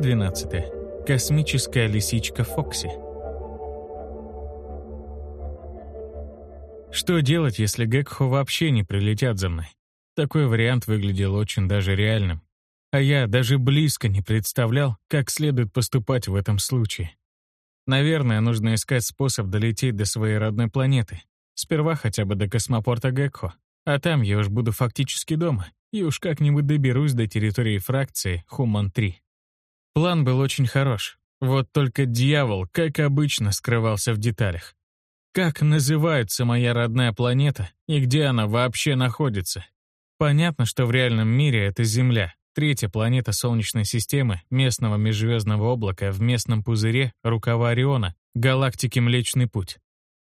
Глава 12. Космическая лисичка Фокси. Что делать, если Гекхо вообще не прилетят за мной? Такой вариант выглядел очень даже реальным. А я даже близко не представлял, как следует поступать в этом случае. Наверное, нужно искать способ долететь до своей родной планеты. Сперва хотя бы до космопорта Гекхо, а там я уж буду фактически дома, и уж как-нибудь доберусь до территории фракции Хуман-3. План был очень хорош. Вот только дьявол, как обычно, скрывался в деталях. Как называется моя родная планета и где она вообще находится? Понятно, что в реальном мире это Земля, третья планета Солнечной системы, местного межзвездного облака в местном пузыре рукава Ориона, галактики Млечный Путь.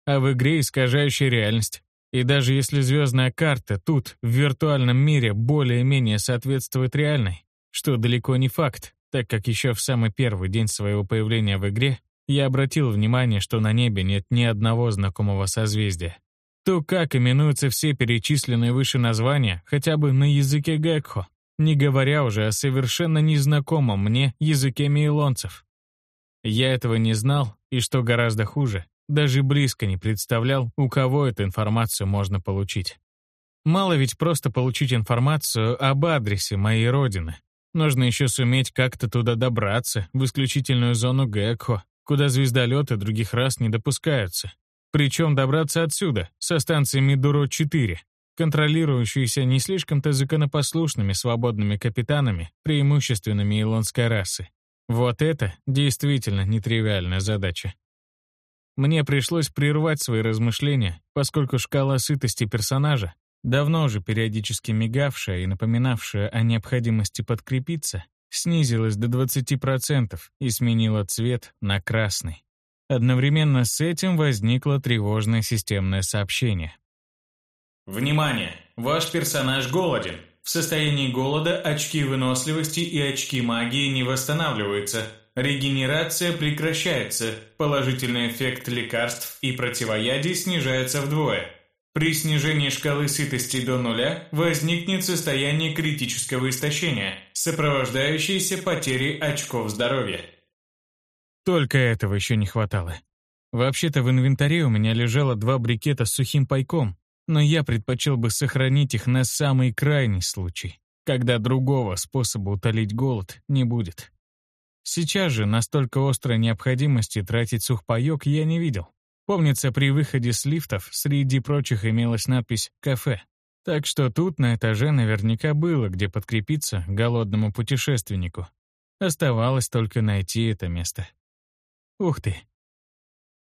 А в игре искажающая реальность. И даже если звездная карта тут, в виртуальном мире, более-менее соответствует реальной, что далеко не факт, так как еще в самый первый день своего появления в игре я обратил внимание, что на небе нет ни одного знакомого созвездия. То как именуются все перечисленные выше названия, хотя бы на языке Гекхо, не говоря уже о совершенно незнакомом мне языке мейлонцев. Я этого не знал, и что гораздо хуже, даже близко не представлял, у кого эту информацию можно получить. Мало ведь просто получить информацию об адресе моей родины. Нужно еще суметь как-то туда добраться, в исключительную зону Гекхо, куда звездолеты других рас не допускаются. Причем добраться отсюда, со станции Мидуро-4, контролирующейся не слишком-то законопослушными свободными капитанами, преимущественными илонской расы. Вот это действительно нетривиальная задача. Мне пришлось прервать свои размышления, поскольку шкала сытости персонажа, давно уже периодически мигавшая и напоминавшая о необходимости подкрепиться, снизилась до 20% и сменила цвет на красный. Одновременно с этим возникло тревожное системное сообщение. Внимание! Ваш персонаж голоден. В состоянии голода очки выносливости и очки магии не восстанавливаются. Регенерация прекращается. Положительный эффект лекарств и противоядий снижается вдвое. При снижении шкалы сытости до нуля возникнет состояние критического истощения, сопровождающееся потерей очков здоровья. Только этого еще не хватало. Вообще-то в инвентаре у меня лежало два брикета с сухим пайком, но я предпочел бы сохранить их на самый крайний случай, когда другого способа утолить голод не будет. Сейчас же настолько острой необходимости тратить сухпайок я не видел. Помнится, при выходе с лифтов среди прочих имелась надпись «Кафе». Так что тут на этаже наверняка было где подкрепиться голодному путешественнику. Оставалось только найти это место. Ух ты.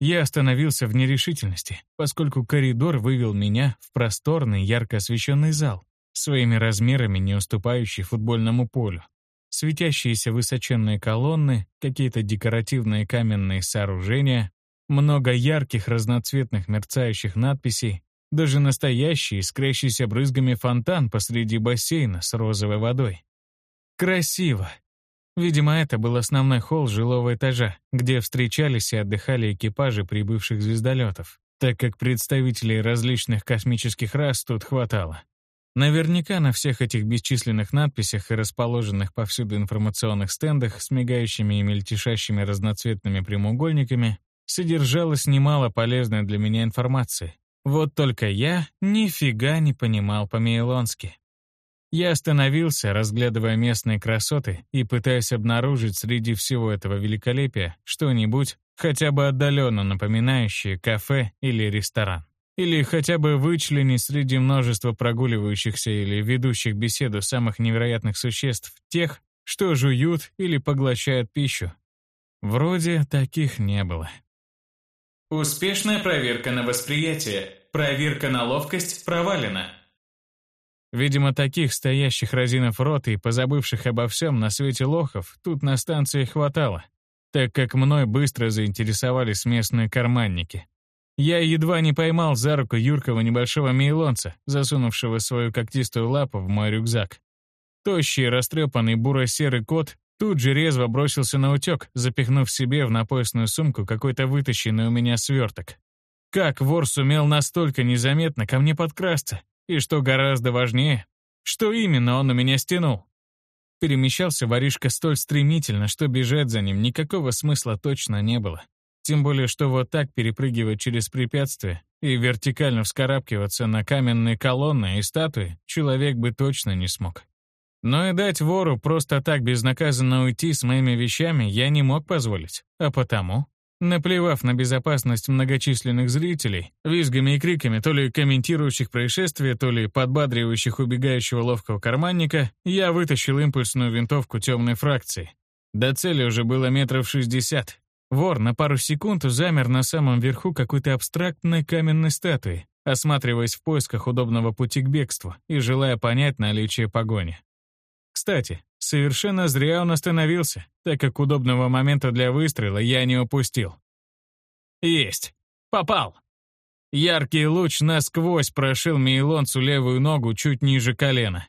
Я остановился в нерешительности, поскольку коридор вывел меня в просторный, ярко освещенный зал, своими размерами не уступающий футбольному полю. Светящиеся высоченные колонны, какие-то декоративные каменные сооружения, много ярких разноцветных мерцающих надписей, даже настоящий, искрящийся брызгами фонтан посреди бассейна с розовой водой. Красиво. Видимо, это был основной холл жилого этажа, где встречались и отдыхали экипажи прибывших звездолетов, так как представителей различных космических рас тут хватало. Наверняка на всех этих бесчисленных надписях и расположенных повсюду информационных стендах с мигающими и мельтешащими разноцветными прямоугольниками содержалось немало полезной для меня информации. Вот только я нифига не понимал по-мейлонски. Я остановился, разглядывая местные красоты и пытаясь обнаружить среди всего этого великолепия что-нибудь, хотя бы отдаленно напоминающее кафе или ресторан. Или хотя бы вычленить среди множества прогуливающихся или ведущих беседу самых невероятных существ тех, что жуют или поглощают пищу. Вроде таких не было. Успешная проверка на восприятие. Проверка на ловкость провалена. Видимо, таких стоящих разинов рот и позабывших обо всем на свете лохов тут на станции хватало, так как мной быстро заинтересовались местные карманники. Я едва не поймал за руку юркого небольшого мейлонца, засунувшего свою когтистую лапу в мой рюкзак. Тощий, растрепанный буро-серый кот Тут же резво бросился на утек, запихнув себе в напоясную сумку какой-то вытащенный у меня сверток. Как вор сумел настолько незаметно ко мне подкрасться? И что гораздо важнее, что именно он у меня стянул? Перемещался воришка столь стремительно, что бежать за ним никакого смысла точно не было. Тем более, что вот так перепрыгивать через препятствия и вертикально вскарабкиваться на каменные колонны и статуи человек бы точно не смог. Но и дать вору просто так безнаказанно уйти с моими вещами я не мог позволить, а потому Наплевав на безопасность многочисленных зрителей, визгами и криками то ли комментирующих происшествие, то ли подбадривающих убегающего ловкого карманника, я вытащил импульсную винтовку темной фракции. До цели уже было метров шестьдесят. Вор на пару секунд замер на самом верху какой-то абстрактной каменной статуи, осматриваясь в поисках удобного пути к бегству и желая понять наличие погони. Кстати, совершенно зря он остановился, так как удобного момента для выстрела я не упустил. Есть. Попал. Яркий луч насквозь прошил Мейлонцу левую ногу чуть ниже колена.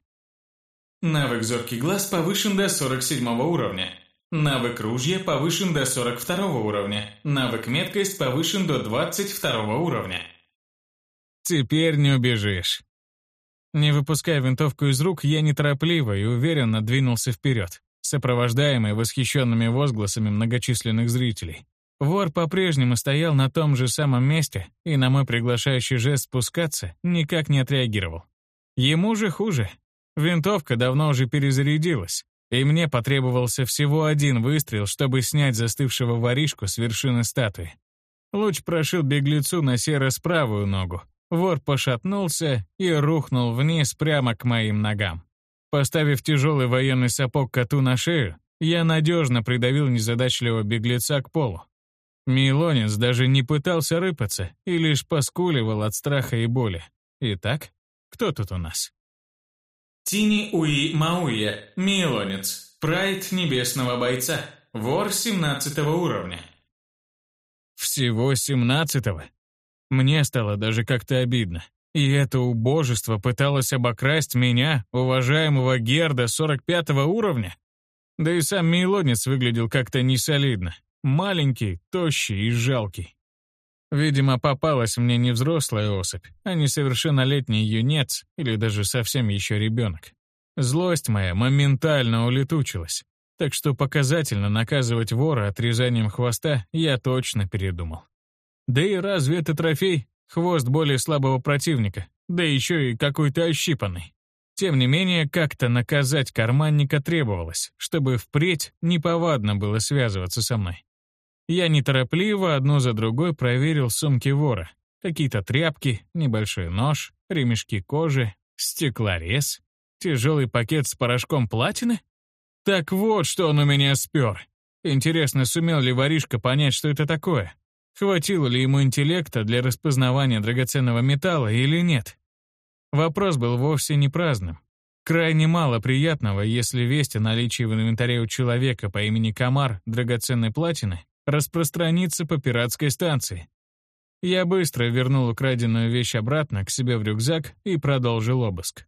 Навык «Зоркий глаз» повышен до 47 уровня. Навык «Ружье» повышен до 42 уровня. Навык «Меткость» повышен до 22 уровня. Теперь не убежишь. Не выпуская винтовку из рук, я неторопливо и уверенно двинулся вперед, сопровождаемый восхищенными возгласами многочисленных зрителей. Вор по-прежнему стоял на том же самом месте и на мой приглашающий жест спускаться никак не отреагировал. Ему же хуже. Винтовка давно уже перезарядилась, и мне потребовался всего один выстрел, чтобы снять застывшего воришку с вершины статуи. Луч прошил беглецу на сей раз правую ногу, Вор пошатнулся и рухнул вниз прямо к моим ногам. Поставив тяжелый военный сапог коту на шею, я надежно придавил незадачливого беглеца к полу. Милонец даже не пытался рыпаться и лишь поскуливал от страха и боли. Итак, кто тут у нас? Тини Уи Мауя, Милонец, прайд небесного бойца, вор 17 уровня. Всего 17-го? Мне стало даже как-то обидно. И это убожество пыталось обокрасть меня, уважаемого Герда 45 уровня? Да и сам Мейлонец выглядел как-то несолидно. Маленький, тощий и жалкий. Видимо, попалась мне не взрослая особь, а несовершеннолетний юнец или даже совсем еще ребенок. Злость моя моментально улетучилась, так что показательно наказывать вора отрезанием хвоста я точно передумал. Да и разве это трофей? Хвост более слабого противника, да еще и какой-то ощипанный. Тем не менее, как-то наказать карманника требовалось, чтобы впредь неповадно было связываться со мной. Я неторопливо одну за другой проверил сумки вора. Какие-то тряпки, небольшой нож, ремешки кожи, стеклорез, тяжелый пакет с порошком платины. Так вот, что он у меня спер. Интересно, сумел ли воришка понять, что это такое? Хватило ли ему интеллекта для распознавания драгоценного металла или нет? Вопрос был вовсе не праздным. Крайне мало приятного, если весть о наличии в инвентаре у человека по имени Камар драгоценной платины распространится по пиратской станции. Я быстро вернул украденную вещь обратно к себе в рюкзак и продолжил обыск.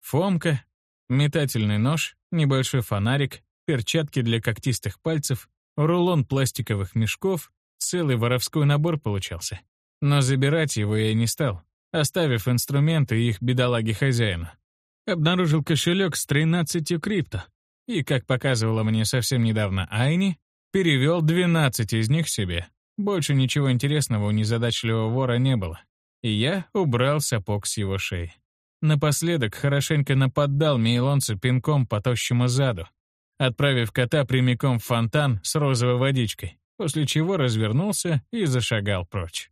Фомка, метательный нож, небольшой фонарик, перчатки для когтистых пальцев, рулон пластиковых мешков, Целый воровской набор получался. Но забирать его я не стал, оставив инструменты их бедолаги хозяина. Обнаружил кошелек с 13 крипто. И, как показывала мне совсем недавно Айни, перевел 12 из них себе. Больше ничего интересного у незадачливого вора не было. И я убрал сапог с его шеи. Напоследок хорошенько наподдал Мейлонцу пинком по тощему заду, отправив кота прямиком в фонтан с розовой водичкой после чего развернулся и зашагал прочь.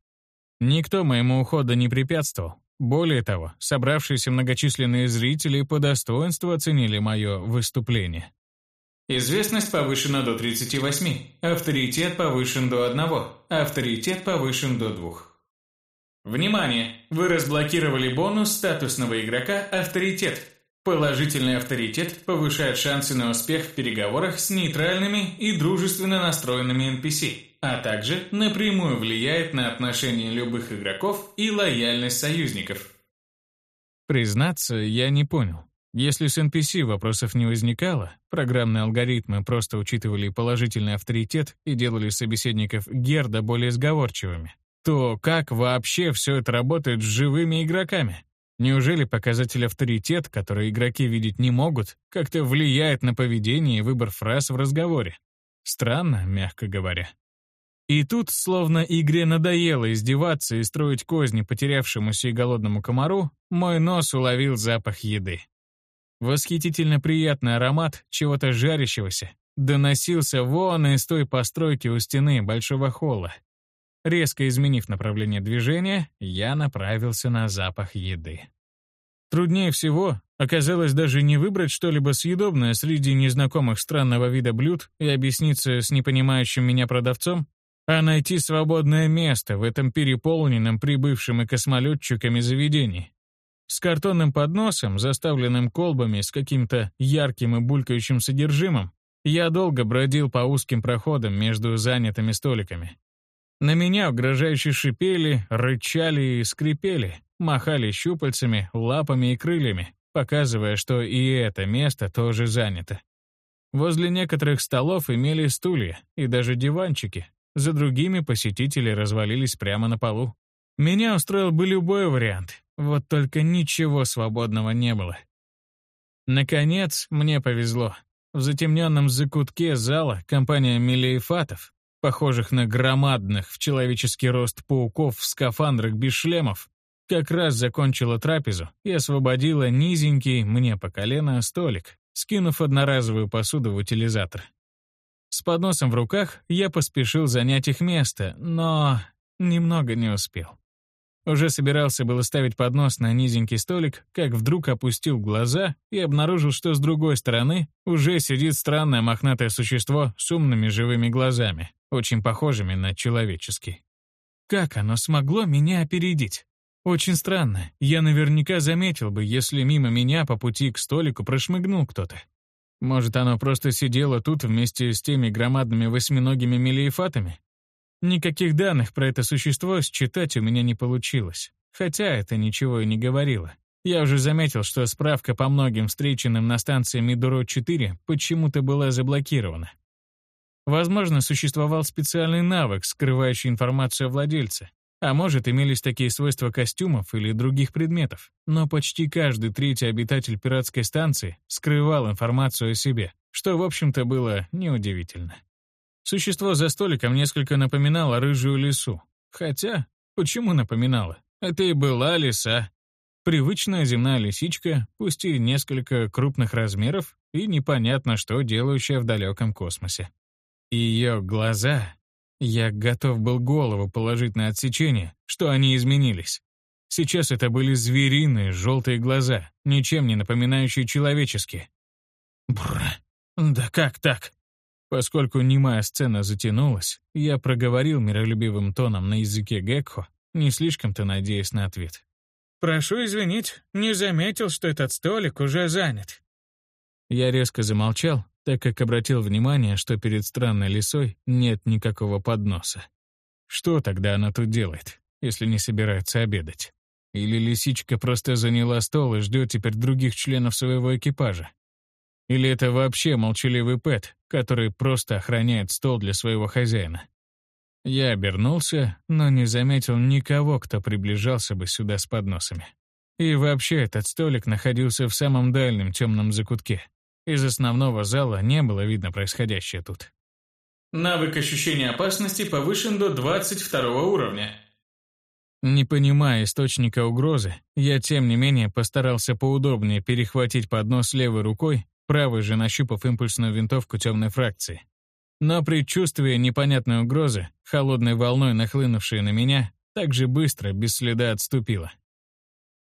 Никто моему уходу не препятствовал. Более того, собравшиеся многочисленные зрители по достоинству оценили мое выступление. Известность повышена до 38, авторитет повышен до 1, авторитет повышен до 2. Внимание! Вы разблокировали бонус статусного игрока «Авторитет». Положительный авторитет повышает шансы на успех в переговорах с нейтральными и дружественно настроенными NPC, а также напрямую влияет на отношение любых игроков и лояльность союзников. Признаться, я не понял. Если с NPC вопросов не возникало, программные алгоритмы просто учитывали положительный авторитет и делали собеседников Герда более сговорчивыми, то как вообще все это работает с живыми игроками? Неужели показатель авторитет, который игроки видеть не могут, как-то влияет на поведение и выбор фраз в разговоре? Странно, мягко говоря. И тут, словно игре надоело издеваться и строить козни потерявшемуся и голодному комару, мой нос уловил запах еды. Восхитительно приятный аромат чего-то жарящегося доносился вон из той постройки у стены большого холла. Резко изменив направление движения, я направился на запах еды. Труднее всего оказалось даже не выбрать что-либо съедобное среди незнакомых странного вида блюд и объясниться с непонимающим меня продавцом, а найти свободное место в этом переполненном прибывшим и космолетчиками заведении. С картонным подносом, заставленным колбами с каким-то ярким и булькающим содержимым, я долго бродил по узким проходам между занятыми столиками. На меня угрожающе шипели, рычали и скрипели, махали щупальцами, лапами и крыльями, показывая, что и это место тоже занято. Возле некоторых столов имели стулья и даже диванчики, за другими посетители развалились прямо на полу. Меня устроил бы любой вариант, вот только ничего свободного не было. Наконец, мне повезло. В затемненном закутке зала компания мелиефатов, похожих на громадных в человеческий рост пауков в скафандрах без шлемов, как раз закончила трапезу и освободила низенький, мне по колено, столик, скинув одноразовую посуду в утилизатор. С подносом в руках я поспешил занять их место, но немного не успел. Уже собирался было ставить поднос на низенький столик, как вдруг опустил глаза и обнаружил, что с другой стороны уже сидит странное мохнатое существо с умными живыми глазами, очень похожими на человеческий. Как оно смогло меня опередить? Очень странно. Я наверняка заметил бы, если мимо меня по пути к столику прошмыгнул кто-то. Может, оно просто сидело тут вместе с теми громадными восьминогими мелиефатами? Никаких данных про это существо считать у меня не получилось. Хотя это ничего и не говорило. Я уже заметил, что справка по многим встреченным на станции Мидуро-4 почему-то была заблокирована. Возможно, существовал специальный навык, скрывающий информацию о владельце. А может, имелись такие свойства костюмов или других предметов. Но почти каждый третий обитатель пиратской станции скрывал информацию о себе, что, в общем-то, было неудивительно. Существо за столиком несколько напоминало рыжую лису. Хотя, почему напоминало? Это и была лиса. Привычная земная лисичка, пусть и несколько крупных размеров, и непонятно что делающая в далеком космосе. Ее глаза... Я готов был голову положить на отсечение, что они изменились. Сейчас это были звериные желтые глаза, ничем не напоминающие человеческие. Бррр, да как так? Поскольку немая сцена затянулась, я проговорил миролюбивым тоном на языке Гекхо, не слишком-то надеясь на ответ. «Прошу извинить, не заметил, что этот столик уже занят». Я резко замолчал, так как обратил внимание, что перед странной лисой нет никакого подноса. Что тогда она тут делает, если не собирается обедать? Или лисичка просто заняла стол и ждет теперь других членов своего экипажа? Или это вообще молчаливый Пэт, который просто охраняет стол для своего хозяина? Я обернулся, но не заметил никого, кто приближался бы сюда с подносами. И вообще этот столик находился в самом дальнем темном закутке. Из основного зала не было видно происходящее тут. Навык ощущения опасности повышен до 22 уровня. Не понимая источника угрозы, я тем не менее постарался поудобнее перехватить поднос левой рукой правой же нащупав импульсную винтовку темной фракции. Но предчувствие непонятной угрозы, холодной волной нахлынувшей на меня, так же быстро, без следа отступило.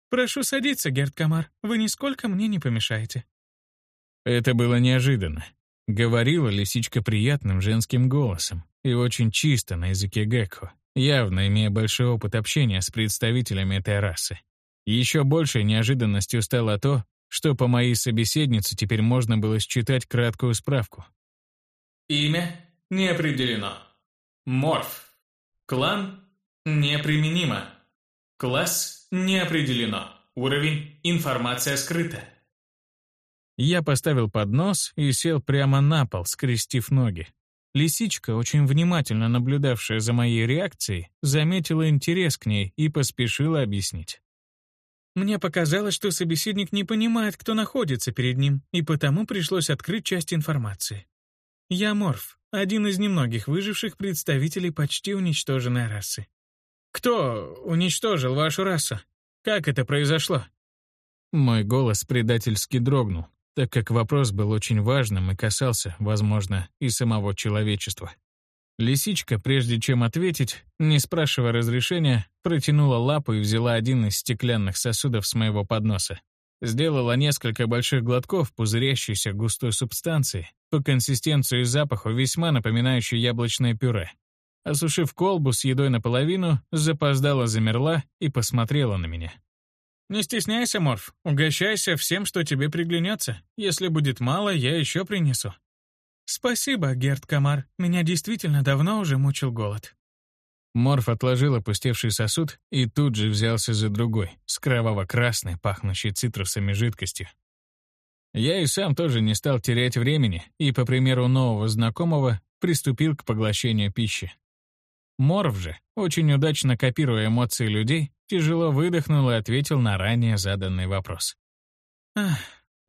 «Прошу садиться, Герд Камар, вы нисколько мне не помешаете». Это было неожиданно. Говорила лисичка приятным женским голосом и очень чисто на языке Гекко, явно имея большой опыт общения с представителями этой расы. Еще большей неожиданностью стало то, что по моей собеседнице теперь можно было считать краткую справку. Имя не определено. Морф. Клан неприменимо. Класс не определено. Уровень информация скрыта. Я поставил поднос и сел прямо на пол, скрестив ноги. Лисичка, очень внимательно наблюдавшая за моей реакцией, заметила интерес к ней и поспешила объяснить. Мне показалось, что собеседник не понимает, кто находится перед ним, и потому пришлось открыть часть информации. Я Морф, один из немногих выживших представителей почти уничтоженной расы. Кто уничтожил вашу расу? Как это произошло? Мой голос предательски дрогнул, так как вопрос был очень важным и касался, возможно, и самого человечества. Лисичка, прежде чем ответить, не спрашивая разрешения, протянула лапу и взяла один из стеклянных сосудов с моего подноса. Сделала несколько больших глотков пузырящейся густой субстанции, по консистенции и запаху весьма напоминающей яблочное пюре. Осушив колбу с едой наполовину, запоздала замерла и посмотрела на меня. «Не стесняйся, Морф, угощайся всем, что тебе приглянется. Если будет мало, я еще принесу», «Спасибо, Герд Камар. Меня действительно давно уже мучил голод». Морф отложил опустевший сосуд и тут же взялся за другой, с кроваво-красной, пахнущей цитрусами жидкостью. Я и сам тоже не стал терять времени и, по примеру нового знакомого, приступил к поглощению пищи. Морф же, очень удачно копируя эмоции людей, тяжело выдохнул и ответил на ранее заданный вопрос. «Ах,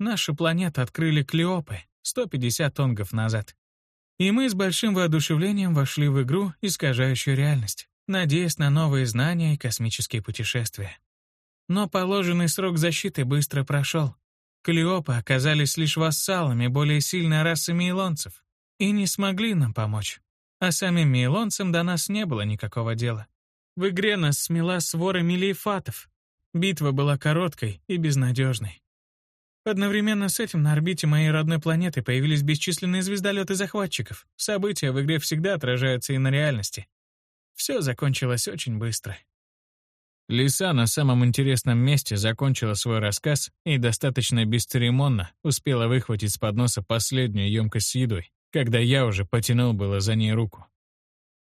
нашу планету открыли клеопы, 150 тонгов назад. И мы с большим воодушевлением вошли в игру, искажающую реальность, надеясь на новые знания и космические путешествия. Но положенный срок защиты быстро прошел. Клеопы оказались лишь вассалами более сильной расы мейлонцев и не смогли нам помочь. А самим мейлонцам до нас не было никакого дела. В игре нас смела свора милиефатов. Битва была короткой и безнадежной. Одновременно с этим на орбите моей родной планеты появились бесчисленные звездолеты захватчиков. События в игре всегда отражаются и на реальности. Все закончилось очень быстро. Лиса на самом интересном месте закончила свой рассказ и достаточно бесцеремонно успела выхватить с подноса последнюю емкость с едой, когда я уже потянул было за ней руку.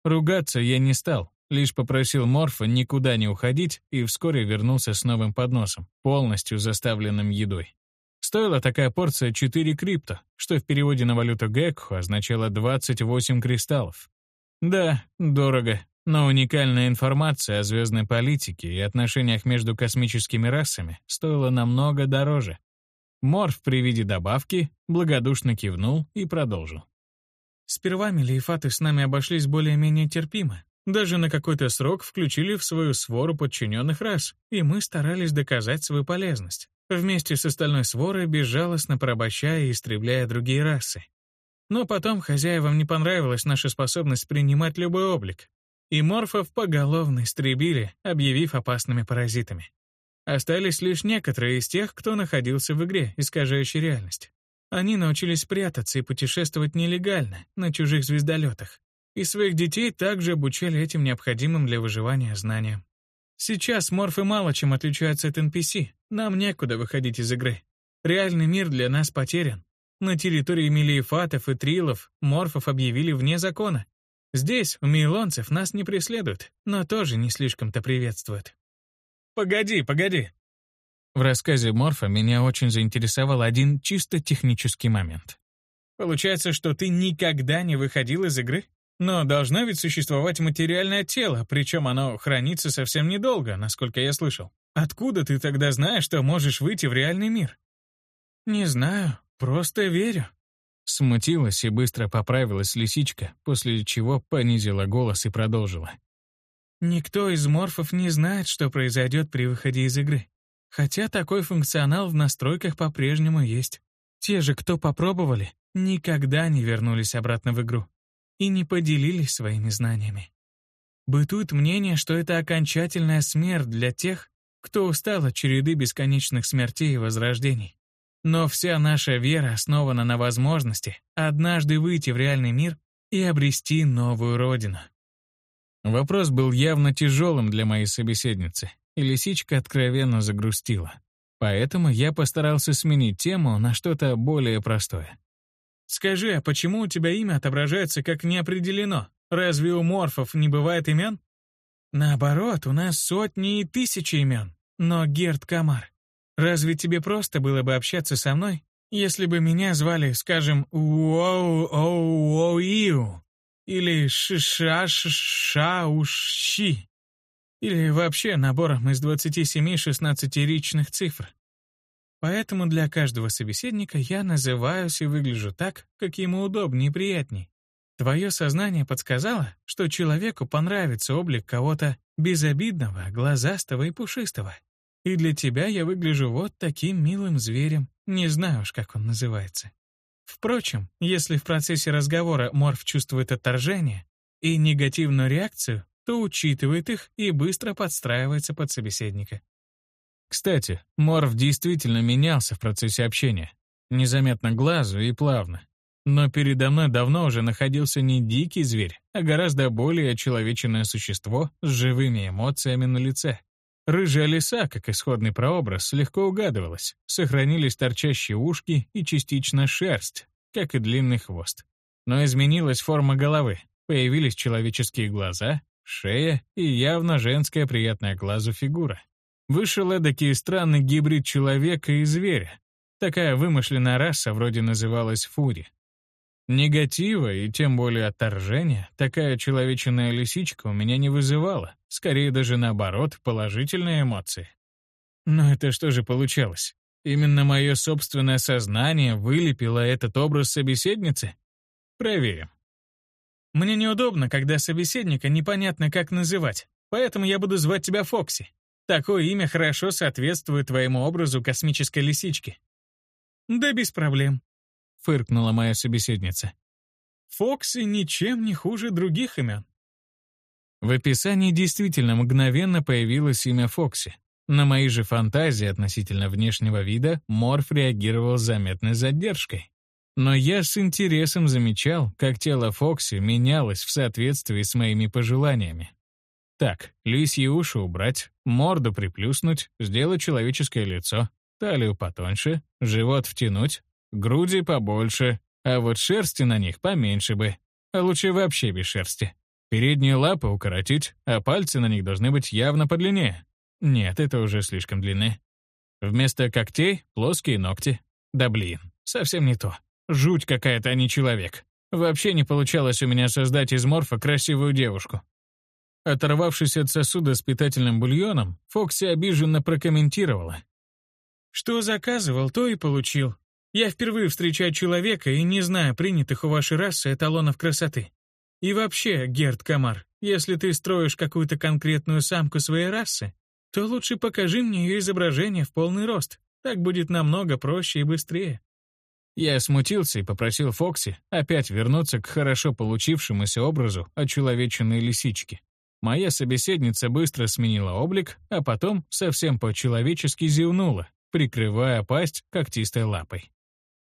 Ругаться я не стал, лишь попросил Морфа никуда не уходить и вскоре вернулся с новым подносом, полностью заставленным едой. Стоила такая порция 4 крипто, что в переводе на валюту Гекху означало 28 кристаллов. Да, дорого, но уникальная информация о звездной политике и отношениях между космическими расами стоила намного дороже. Морф при виде добавки благодушно кивнул и продолжил. Сперва Мелиефаты с нами обошлись более-менее терпимо. Даже на какой-то срок включили в свою свору подчиненных рас, и мы старались доказать свою полезность вместе с остальной сворой безжалостно порабощая и истребляя другие расы. Но потом хозяевам не понравилась наша способность принимать любой облик, и морфов поголовно истребили, объявив опасными паразитами. Остались лишь некоторые из тех, кто находился в игре, искажающей реальность. Они научились прятаться и путешествовать нелегально, на чужих звездолетах. И своих детей также обучали этим необходимым для выживания знаниям. Сейчас морфы мало чем отличаются от NPC. Нам некуда выходить из игры. Реальный мир для нас потерян. На территории милиефатов и трилов морфов объявили вне закона. Здесь, у мейлонцев, нас не преследуют, но тоже не слишком-то приветствуют. «Погоди, погоди!» В рассказе Морфа меня очень заинтересовал один чисто технический момент. «Получается, что ты никогда не выходил из игры?» Но должно ведь существовать материальное тело, причем оно хранится совсем недолго, насколько я слышал. Откуда ты тогда знаешь, что можешь выйти в реальный мир? Не знаю, просто верю. Смутилась и быстро поправилась лисичка, после чего понизила голос и продолжила. Никто из морфов не знает, что произойдет при выходе из игры. Хотя такой функционал в настройках по-прежнему есть. Те же, кто попробовали, никогда не вернулись обратно в игру и не поделились своими знаниями. Бытует мнение, что это окончательная смерть для тех, кто устал от череды бесконечных смертей и возрождений. Но вся наша вера основана на возможности однажды выйти в реальный мир и обрести новую родину. Вопрос был явно тяжелым для моей собеседницы, и лисичка откровенно загрустила. Поэтому я постарался сменить тему на что-то более простое. Скажи, а почему у тебя имя отображается как неопределено? Разве у морфов не бывает имен? Наоборот, у нас сотни и тысячи имен. Но, Герд Камар, разве тебе просто было бы общаться со мной, если бы меня звали, скажем, Уоу-Оу-Оу-Иу или Шишаш-Шауши? или вообще набором из 27-16 ричных цифр. Поэтому для каждого собеседника я называюсь и выгляжу так, как ему удобнее и приятней. Твое сознание подсказало, что человеку понравится облик кого-то безобидного, глазастого и пушистого. И для тебя я выгляжу вот таким милым зверем, не знаю уж, как он называется. Впрочем, если в процессе разговора Морф чувствует отторжение и негативную реакцию, то учитывает их и быстро подстраивается под собеседника. Кстати, Морф действительно менялся в процессе общения. Незаметно глазу и плавно. Но передо мной давно уже находился не дикий зверь, а гораздо более очеловеченное существо с живыми эмоциями на лице. Рыжая лиса, как исходный прообраз, легко угадывалась. Сохранились торчащие ушки и частично шерсть, как и длинный хвост. Но изменилась форма головы, появились человеческие глаза, шея и явно женская приятная глазу фигура. Вышел эдакий странный гибрид человека и зверя. Такая вымышленная раса вроде называлась фури. Негатива и тем более отторжения такая человеченная лисичка у меня не вызывала, скорее даже наоборот, положительные эмоции. Но это что же получалось? Именно мое собственное сознание вылепило этот образ собеседницы? Проверим. Мне неудобно, когда собеседника непонятно как называть, поэтому я буду звать тебя Фокси. Такое имя хорошо соответствует твоему образу космической лисички. Да без проблем фыркнула моя собеседница. Фокси ничем не хуже других имен. В описании действительно мгновенно появилось имя Фокси. На мои же фантазии относительно внешнего вида Морф реагировал с заметной задержкой. Но я с интересом замечал, как тело Фокси менялось в соответствии с моими пожеланиями. Так, лисьи уши убрать, морду приплюснуть, сделать человеческое лицо, талию потоньше, живот втянуть, Груди побольше, а вот шерсти на них поменьше бы. А лучше вообще без шерсти. Передние лапы укоротить, а пальцы на них должны быть явно подлиннее. Нет, это уже слишком длинные. Вместо когтей — плоские ногти. Да блин, совсем не то. Жуть какая-то, а не человек. Вообще не получалось у меня создать из морфа красивую девушку. Оторвавшись от сосуда с питательным бульоном, Фокси обиженно прокомментировала. «Что заказывал, то и получил. Я впервые встречаю человека и не знаю принятых у вашей расы эталонов красоты. И вообще, Герд Камар, если ты строишь какую-то конкретную самку своей расы, то лучше покажи мне ее изображение в полный рост. Так будет намного проще и быстрее. Я смутился и попросил Фокси опять вернуться к хорошо получившемуся образу очеловеченной лисички. Моя собеседница быстро сменила облик, а потом совсем по-человечески зевнула, прикрывая пасть когтистой лапой.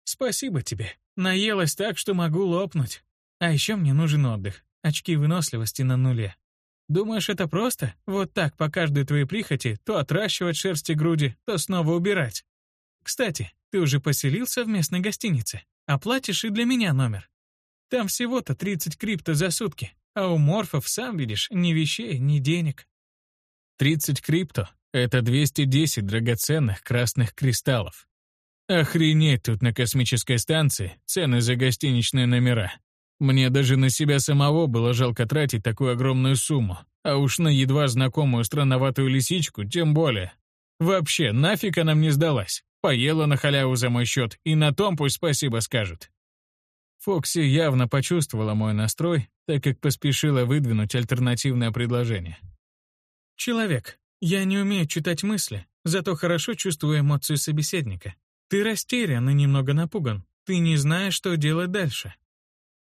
«Спасибо тебе. Наелась так, что могу лопнуть. А еще мне нужен отдых. Очки выносливости на нуле. Думаешь, это просто? Вот так по каждой твоей прихоти то отращивать шерсти груди, то снова убирать. Кстати, ты уже поселился в местной гостинице. Оплатишь и для меня номер. Там всего-то 30 крипто за сутки, а у морфов, сам видишь, ни вещей, ни денег. 30 крипто — это 210 драгоценных красных кристаллов. Охренеть тут на космической станции цены за гостиничные номера. Мне даже на себя самого было жалко тратить такую огромную сумму, а уж на едва знакомую странноватую лисичку тем более. Вообще, нафиг она мне сдалась? Поела на халяву за мой счет, и на том пусть спасибо скажут. Фокси явно почувствовала мой настрой, так как поспешила выдвинуть альтернативное предложение. «Человек, я не умею читать мысли, зато хорошо чувствую эмоции собеседника. Ты растерян и немного напуган. Ты не знаешь, что делать дальше.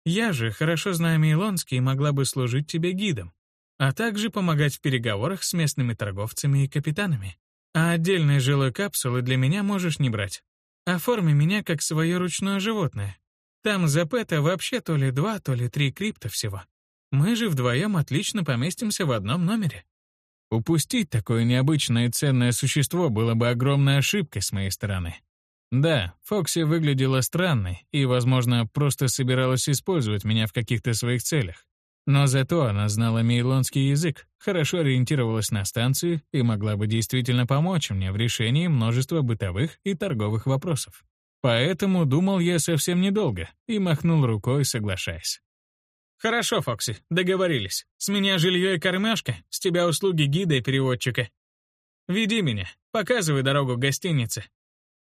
Я же хорошо знаю Мейлонский и могла бы служить тебе гидом, а также помогать в переговорах с местными торговцами и капитанами. А отдельные жилой капсулы для меня можешь не брать. Оформи меня как свое ручное животное. Там за пэта вообще то ли два, то ли три крипта всего. Мы же вдвоем отлично поместимся в одном номере. Упустить такое необычное и ценное существо было бы огромной ошибкой с моей стороны. Да, Фокси выглядела странной и, возможно, просто собиралась использовать меня в каких-то своих целях. Но зато она знала мейлонский язык, хорошо ориентировалась на станцию и могла бы действительно помочь мне в решении множества бытовых и торговых вопросов. Поэтому думал я совсем недолго и махнул рукой, соглашаясь. Хорошо, Фокси, договорились. С меня жилье и кормежка, с тебя услуги гида и переводчика. Веди меня, показывай дорогу к гостинице.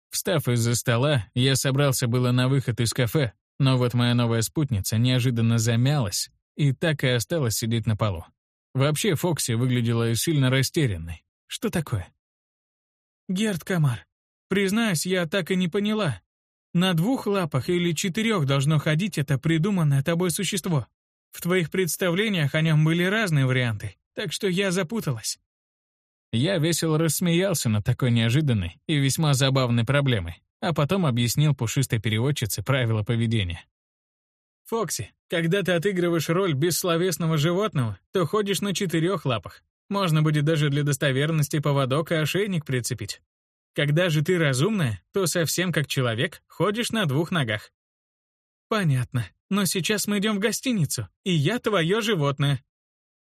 Встав из-за стола, я собрался было на выход из кафе, но вот моя новая спутница неожиданно замялась и так и осталась сидеть на полу. Вообще Фокси выглядела сильно растерянной. Что такое? «Герд Камар, признаюсь, я так и не поняла. На двух лапах или четырех должно ходить это придуманное тобой существо. В твоих представлениях о нем были разные варианты, так что я запуталась». Я весело рассмеялся над такой неожиданной и весьма забавной проблемой, а потом объяснил пушистой переводчице правила поведения. «Фокси, когда ты отыгрываешь роль бессловесного животного, то ходишь на четырех лапах. Можно будет даже для достоверности поводок и ошейник прицепить. Когда же ты разумная, то совсем как человек ходишь на двух ногах». «Понятно. Но сейчас мы идем в гостиницу, и я твое животное»,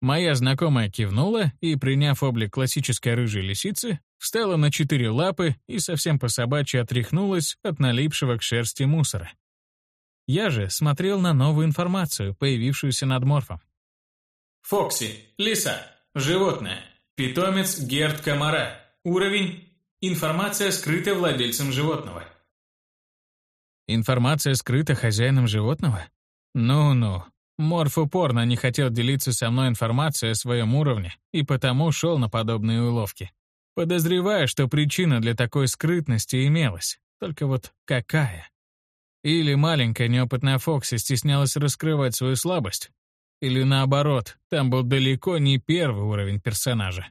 Моя знакомая кивнула и, приняв облик классической рыжей лисицы, встала на четыре лапы и совсем по-собачьи отряхнулась от налипшего к шерсти мусора. Я же смотрел на новую информацию, появившуюся над морфом. Фокси, лиса, животное, питомец Герд Комара, уровень, информация скрыта владельцем животного. Информация скрыта хозяином животного? Ну-ну, Морф упорно не хотел делиться со мной информацией о своем уровне и потому шел на подобные уловки. Подозревая, что причина для такой скрытности имелась. Только вот какая? Или маленькая неопытная Фокси стеснялась раскрывать свою слабость? Или наоборот, там был далеко не первый уровень персонажа?